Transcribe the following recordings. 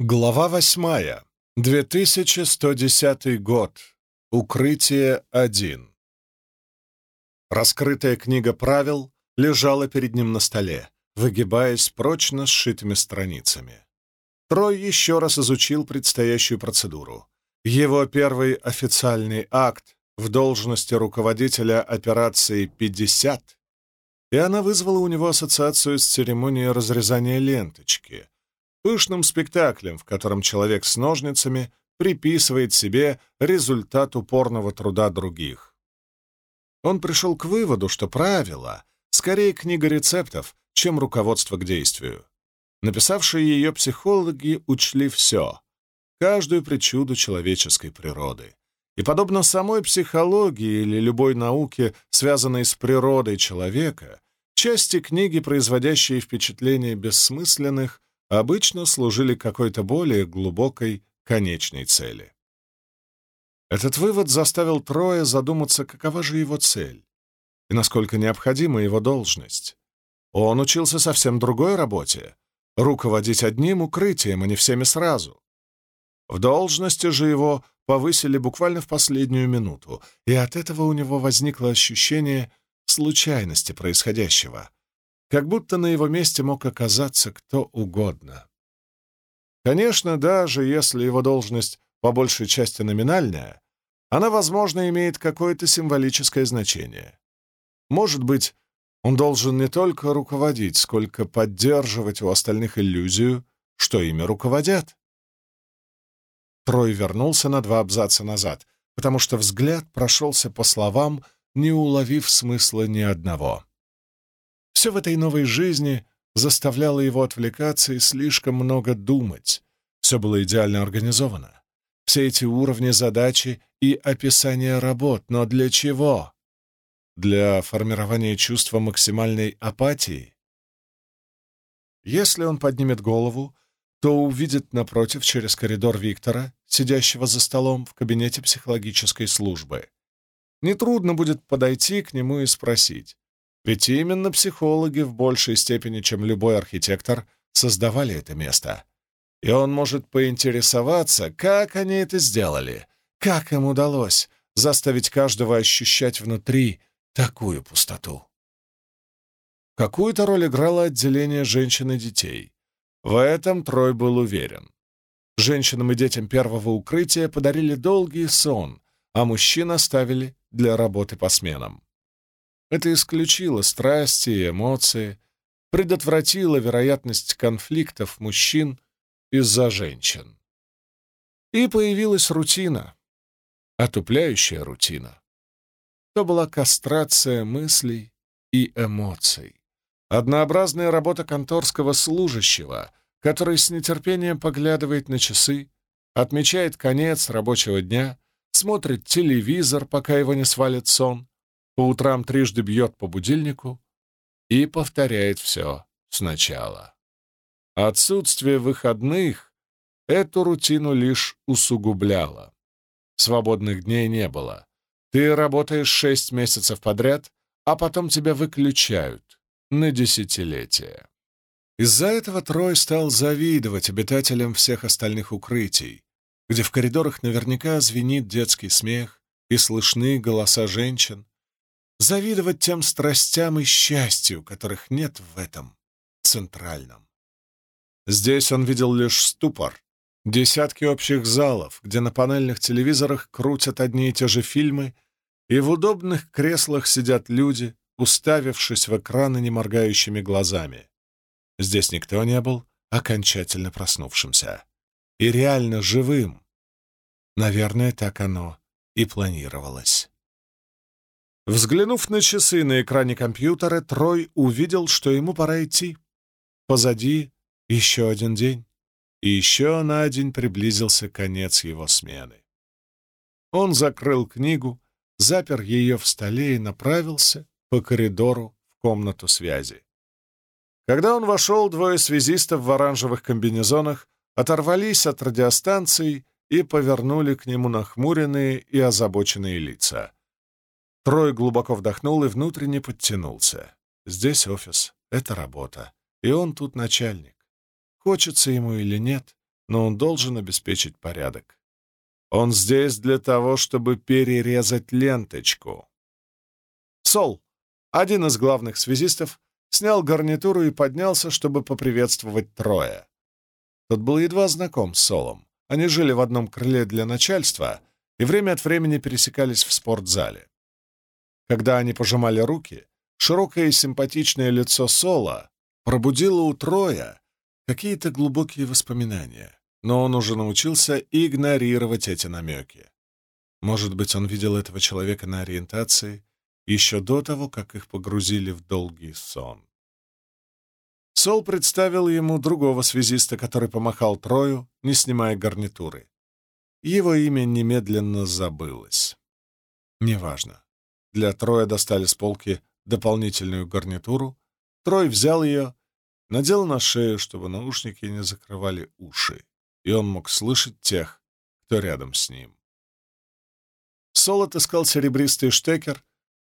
Глава восьмая. 2110 год. Укрытие 1. Раскрытая книга правил лежала перед ним на столе, выгибаясь прочно сшитыми страницами. Трой еще раз изучил предстоящую процедуру. Его первый официальный акт в должности руководителя операции «50», и она вызвала у него ассоциацию с церемонией разрезания ленточки — пышным спектаклем, в котором человек с ножницами приписывает себе результат упорного труда других. Он пришел к выводу, что правило — скорее книга рецептов, чем руководство к действию. Написавшие ее психологи учли все, каждую причуду человеческой природы. И, подобно самой психологии или любой науке, связанной с природой человека, части книги, производящие впечатление бессмысленных, обычно служили какой-то более глубокой конечной цели. Этот вывод заставил Троя задуматься, какова же его цель и насколько необходима его должность. Он учился совсем другой работе — руководить одним укрытием, а не всеми сразу. В должности же его повысили буквально в последнюю минуту, и от этого у него возникло ощущение случайности происходящего — как будто на его месте мог оказаться кто угодно. Конечно, даже если его должность по большей части номинальная, она, возможно, имеет какое-то символическое значение. Может быть, он должен не только руководить, сколько поддерживать у остальных иллюзию, что ими руководят. Трой вернулся на два абзаца назад, потому что взгляд прошелся по словам, не уловив смысла ни одного. Все в этой новой жизни заставляло его отвлекаться и слишком много думать. Все было идеально организовано. Все эти уровни задачи и описание работ. Но для чего? Для формирования чувства максимальной апатии? Если он поднимет голову, то увидит напротив через коридор Виктора, сидящего за столом в кабинете психологической службы. Нетрудно будет подойти к нему и спросить, ведь именно психологи в большей степени, чем любой архитектор, создавали это место. И он может поинтересоваться, как они это сделали, как им удалось заставить каждого ощущать внутри такую пустоту. Какую-то роль играло отделение женщин и детей. В этом Трой был уверен. Женщинам и детям первого укрытия подарили долгий сон, а мужчин оставили для работы по сменам. Это исключило страсти и эмоции, предотвратило вероятность конфликтов мужчин из-за женщин. И появилась рутина, отупляющая рутина. То была кастрация мыслей и эмоций, однообразная работа конторского служащего, который с нетерпением поглядывает на часы, отмечает конец рабочего дня, смотрит телевизор, пока его не свалит сон, по утрам трижды бьет по будильнику и повторяет все сначала. Отсутствие выходных эту рутину лишь усугубляло. Свободных дней не было. Ты работаешь шесть месяцев подряд, а потом тебя выключают на десятилетие. Из-за этого Трой стал завидовать обитателям всех остальных укрытий, где в коридорах наверняка звенит детский смех и слышны голоса женщин, завидовать тем страстям и счастью, которых нет в этом центральном. Здесь он видел лишь ступор, десятки общих залов, где на панельных телевизорах крутят одни и те же фильмы, и в удобных креслах сидят люди, уставившись в экраны неморгающими глазами. Здесь никто не был окончательно проснувшимся и реально живым. Наверное, так оно и планировалось. Взглянув на часы на экране компьютера, Трой увидел, что ему пора идти. Позади еще один день, и еще на день приблизился конец его смены. Он закрыл книгу, запер ее в столе и направился по коридору в комнату связи. Когда он вошел, двое связистов в оранжевых комбинезонах оторвались от радиостанции и повернули к нему нахмуренные и озабоченные лица — Трой глубоко вдохнул и внутренне подтянулся. Здесь офис, это работа, и он тут начальник. Хочется ему или нет, но он должен обеспечить порядок. Он здесь для того, чтобы перерезать ленточку. Сол, один из главных связистов, снял гарнитуру и поднялся, чтобы поприветствовать Троя. Тот был едва знаком с Солом. Они жили в одном крыле для начальства и время от времени пересекались в спортзале. Когда они пожимали руки, широкое и симпатичное лицо Сола пробудило у Троя какие-то глубокие воспоминания, но он уже научился игнорировать эти намеки. Может быть, он видел этого человека на ориентации еще до того, как их погрузили в долгий сон. Сол представил ему другого связиста, который помахал Трою, не снимая гарнитуры. Его имя немедленно забылось. Неважно. Для Троя достали с полки дополнительную гарнитуру. Трой взял ее, надел на шею, чтобы наушники не закрывали уши, и он мог слышать тех, кто рядом с ним. Сол отыскал серебристый штекер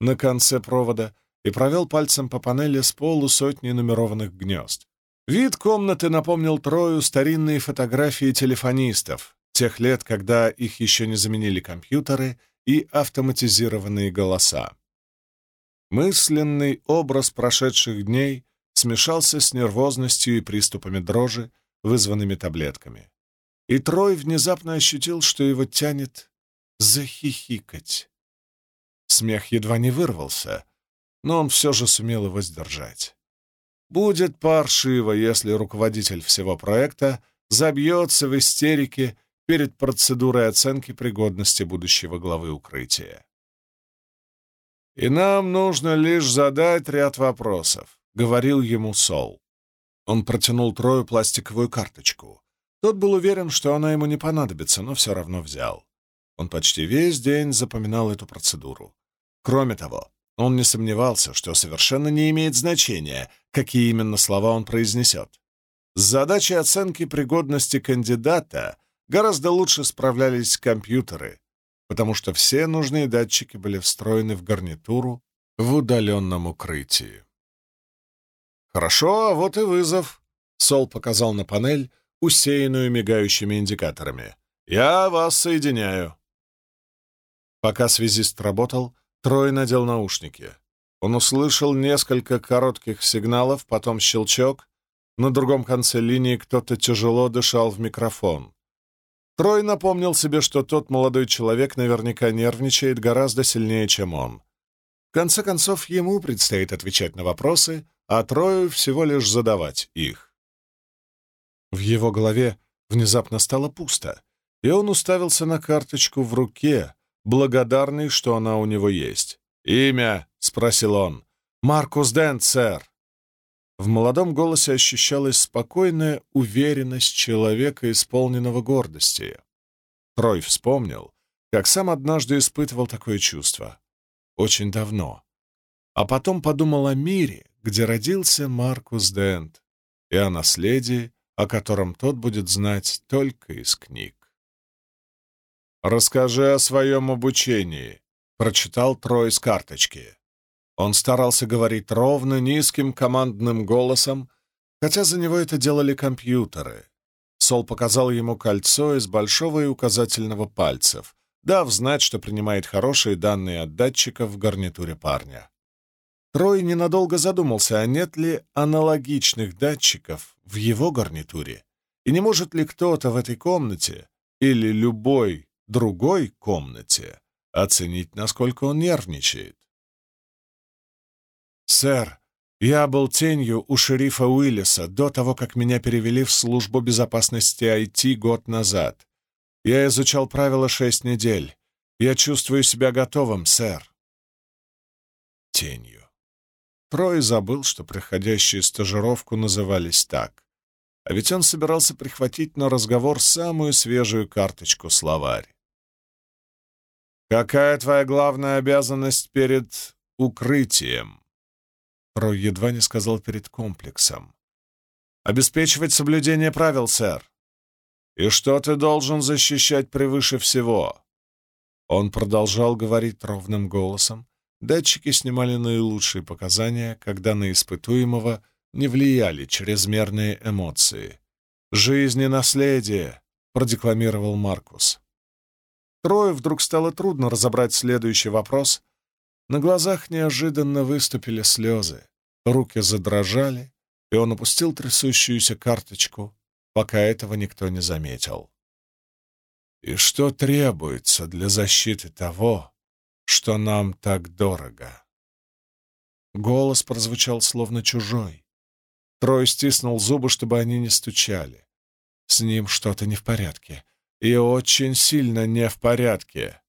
на конце провода и провел пальцем по панели с полусотни нумерованных гнезд. Вид комнаты напомнил Трою старинные фотографии телефонистов, тех лет, когда их еще не заменили компьютеры и автоматизированные голоса. Мысленный образ прошедших дней смешался с нервозностью и приступами дрожи, вызванными таблетками. И Трой внезапно ощутил, что его тянет захихикать. Смех едва не вырвался, но он все же сумел его сдержать. Будет паршиво, если руководитель всего проекта забьется в истерике перед процедурой оценки пригодности будущего главы укрытия. «И нам нужно лишь задать ряд вопросов», — говорил ему Сол. Он протянул Трою пластиковую карточку. Тот был уверен, что она ему не понадобится, но все равно взял. Он почти весь день запоминал эту процедуру. Кроме того, он не сомневался, что совершенно не имеет значения, какие именно слова он произнесет. С задачей оценки пригодности кандидата гораздо лучше справлялись компьютеры, потому что все нужные датчики были встроены в гарнитуру в удаленном укрытии. «Хорошо, а вот и вызов», — Сол показал на панель, усеянную мигающими индикаторами. «Я вас соединяю». Пока связист работал, Трой надел наушники. Он услышал несколько коротких сигналов, потом щелчок. На другом конце линии кто-то тяжело дышал в микрофон. Трой напомнил себе, что тот молодой человек наверняка нервничает гораздо сильнее, чем он. В конце концов, ему предстоит отвечать на вопросы, а Трою всего лишь задавать их. В его голове внезапно стало пусто, и он уставился на карточку в руке, благодарный, что она у него есть. «Имя?» — спросил он. «Маркус Дент, сэр». В молодом голосе ощущалась спокойная уверенность человека, исполненного гордости. Трой вспомнил, как сам однажды испытывал такое чувство. Очень давно. А потом подумал о мире, где родился Маркус Дент, и о наследии, о котором тот будет знать только из книг. «Расскажи о своем обучении», — прочитал Трой с карточки. Он старался говорить ровно, низким командным голосом, хотя за него это делали компьютеры. Сол показал ему кольцо из большого и указательного пальцев, дав знать, что принимает хорошие данные от датчика в гарнитуре парня. Трой ненадолго задумался, а нет ли аналогичных датчиков в его гарнитуре, и не может ли кто-то в этой комнате или любой другой комнате оценить, насколько он нервничает. «Сэр, я был тенью у шерифа Уиллиса до того, как меня перевели в службу безопасности IT год назад. Я изучал правила шесть недель. Я чувствую себя готовым, сэр». Тенью. Трой забыл, что проходящие стажировку назывались так. А ведь он собирался прихватить на разговор самую свежую карточку-словарь. «Какая твоя главная обязанность перед укрытием?» Про едва не сказал перед комплексом. «Обеспечивать соблюдение правил, сэр. И что ты должен защищать превыше всего?» Он продолжал говорить ровным голосом. Датчики снимали наилучшие показания, когда на испытуемого не влияли чрезмерные эмоции. «Жизнь и наследие», — продекламировал Маркус. Трое вдруг стало трудно разобрать следующий вопрос. На глазах неожиданно выступили слезы, руки задрожали, и он опустил трясущуюся карточку, пока этого никто не заметил. «И что требуется для защиты того, что нам так дорого?» Голос прозвучал словно чужой. Трой стиснул зубы, чтобы они не стучали. С ним что-то не в порядке. И очень сильно не в порядке.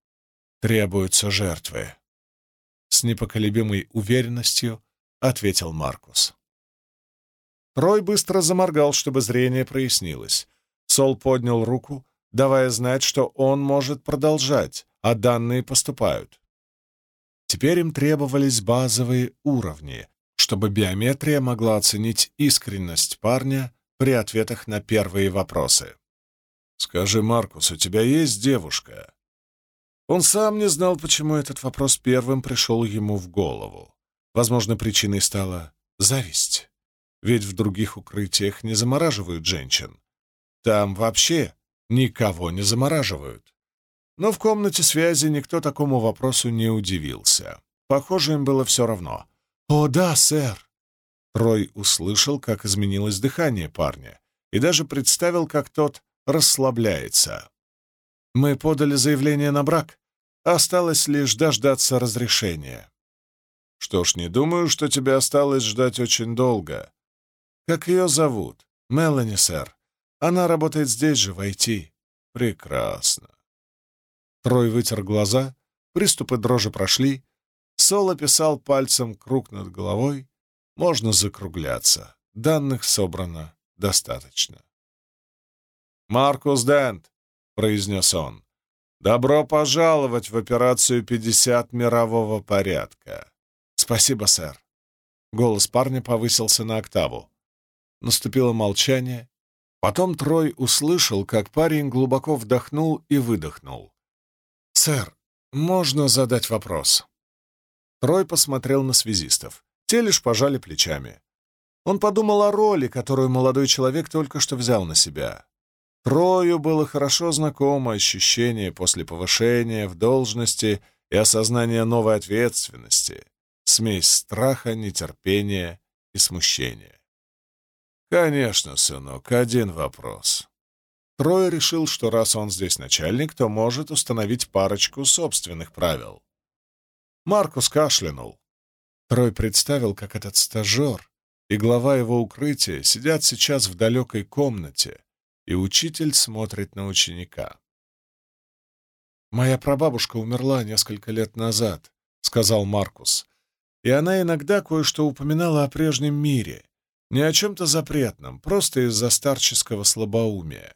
Требуются жертвы. С непоколебимой уверенностью ответил Маркус. Трой быстро заморгал, чтобы зрение прояснилось. Сол поднял руку, давая знать, что он может продолжать, а данные поступают. Теперь им требовались базовые уровни, чтобы биометрия могла оценить искренность парня при ответах на первые вопросы. «Скажи, Маркус, у тебя есть девушка?» Он сам не знал, почему этот вопрос первым пришел ему в голову. Возможно, причиной стала зависть. Ведь в других укрытиях не замораживают женщин. Там вообще никого не замораживают. Но в комнате связи никто такому вопросу не удивился. Похоже, им было все равно. «О, да, сэр!» Трой услышал, как изменилось дыхание парня, и даже представил, как тот расслабляется. «Мы подали заявление на брак. Осталось лишь дождаться разрешения». «Что ж, не думаю, что тебе осталось ждать очень долго. Как ее зовут?» «Мелани, сэр. Она работает здесь же, в IT». «Прекрасно. Трой вытер глаза, приступы дрожи прошли. Соло писал пальцем круг над головой. Можно закругляться. Данных собрано достаточно. «Маркус Дент», — произнес он, — «добро пожаловать в операцию 50 мирового порядка». «Спасибо, сэр». Голос парня повысился на октаву. Наступило молчание. Потом Трой услышал, как парень глубоко вдохнул и выдохнул. «Сэр, можно задать вопрос?» Трой посмотрел на связистов. Те лишь пожали плечами. Он подумал о роли, которую молодой человек только что взял на себя. Трою было хорошо знакомо ощущение после повышения в должности и осознания новой ответственности, смесь страха, нетерпения и смущения. «Конечно, сынок, один вопрос. Трой решил, что раз он здесь начальник, то может установить парочку собственных правил. Маркус кашлянул. Трой представил, как этот стажер и глава его укрытия сидят сейчас в далекой комнате, и учитель смотрит на ученика. «Моя прабабушка умерла несколько лет назад», — сказал Маркус, «и она иногда кое-что упоминала о прежнем мире, не о чем-то запретном, просто из-за старческого слабоумия.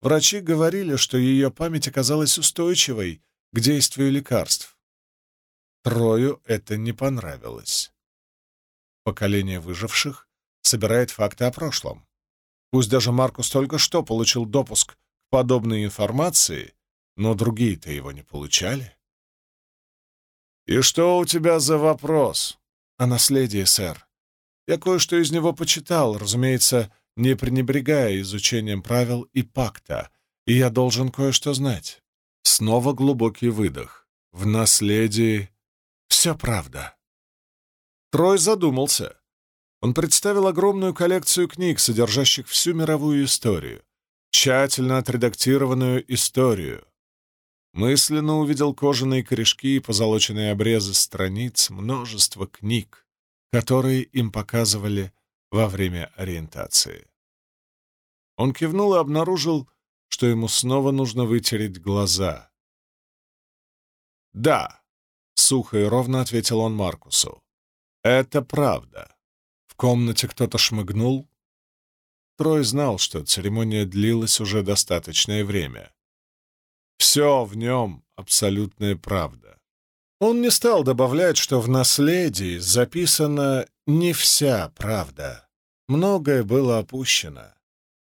Врачи говорили, что ее память оказалась устойчивой к действию лекарств. Трою это не понравилось. Поколение выживших собирает факты о прошлом. Пусть даже Маркус только что получил допуск к подобной информации, но другие-то его не получали. «И что у тебя за вопрос?» «О наследии, сэр. Я кое-что из него почитал, разумеется, не пренебрегая изучением правил и пакта, и я должен кое-что знать. Снова глубокий выдох. В наследии все правда. Трой задумался. Он представил огромную коллекцию книг, содержащих всю мировую историю, тщательно отредактированную историю. Мысленно увидел кожаные корешки и позолоченные обрезы страниц множества книг, которые им показывали во время ориентации. Он кивнул и обнаружил, что ему снова нужно вытереть глаза. «Да», — сухо и ровно ответил он Маркусу, — «это правда». Комнате кто-то шмыгнул. Трой знал, что церемония длилась уже достаточное время. Все в нем — абсолютная правда. Он не стал добавлять, что в наследии записана не вся правда. Многое было опущено,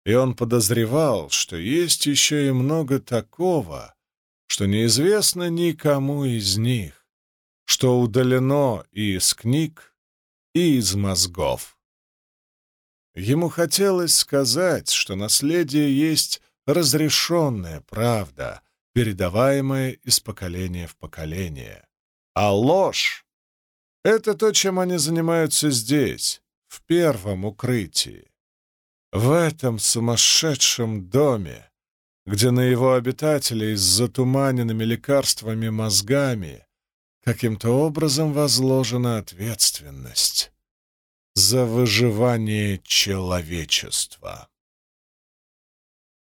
и он подозревал, что есть еще и много такого, что неизвестно никому из них, что удалено из книг, и из мозгов. Ему хотелось сказать, что наследие есть разрешенная правда, передаваемая из поколения в поколение. А ложь — это то, чем они занимаются здесь, в первом укрытии. В этом сумасшедшем доме, где на его обитателей с затуманенными лекарствами мозгами каким-то образом возложена ответственность за выживание человечества.